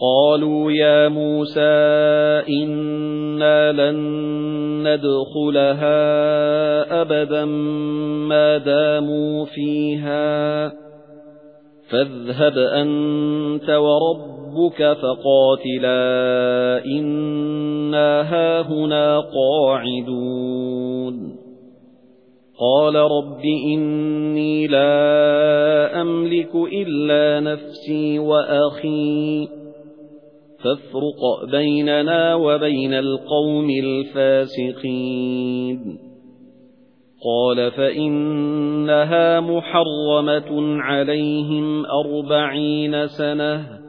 قالوا يا موسى إنا لن ندخلها أبدا ما داموا فيها. فاذهب أنت وربك فقاتلا إنا هاهنا قاعدون. قال رب إني لا أملك إلا نفسي وأخي. فافرق بيننا وبين القوم الفاسقين. قال فإنها محرمة عليهم أربعين سنة.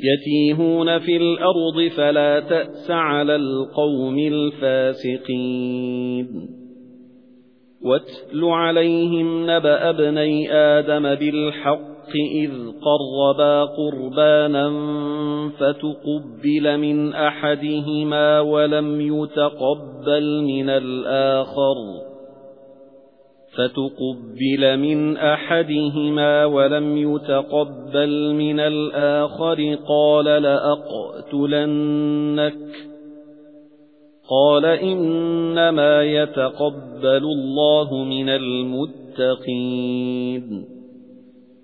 يتيهون في الأرض فلا تأس على القوم الفاسقين. واتل عليهم نبأ ابني آدم بالحق إذ قربا قربانا فتقبل من أحدهما ولم يتقبل من الآخر. فتقبل من أحدهما ولم يتقبل من الآخر. قال لأقتلنك. قال إنما يتقبل الله من المتقين.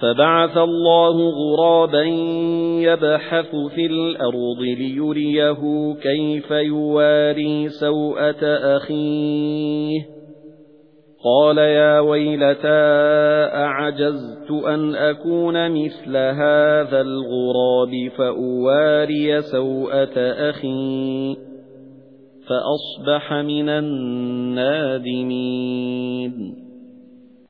فَبَعَثَ اللَّهُ غُرَابًا يَبْحَثُ فِي الْأَرْضِ لِيُرِيَهُ كَيْفَ يُوَارِي سَوْءَةَ أَخِيهِ. قَالَ يَا وَيْلَتَا أَعَجَزْتُ أَنْ أَكُونَ مِثْلَ هَذَا الْغُرَابِ فَأُوَارِيَ سَوْءَةَ أَخِي فَأَصْبَحَ مِنَ النَّادِمِينَ.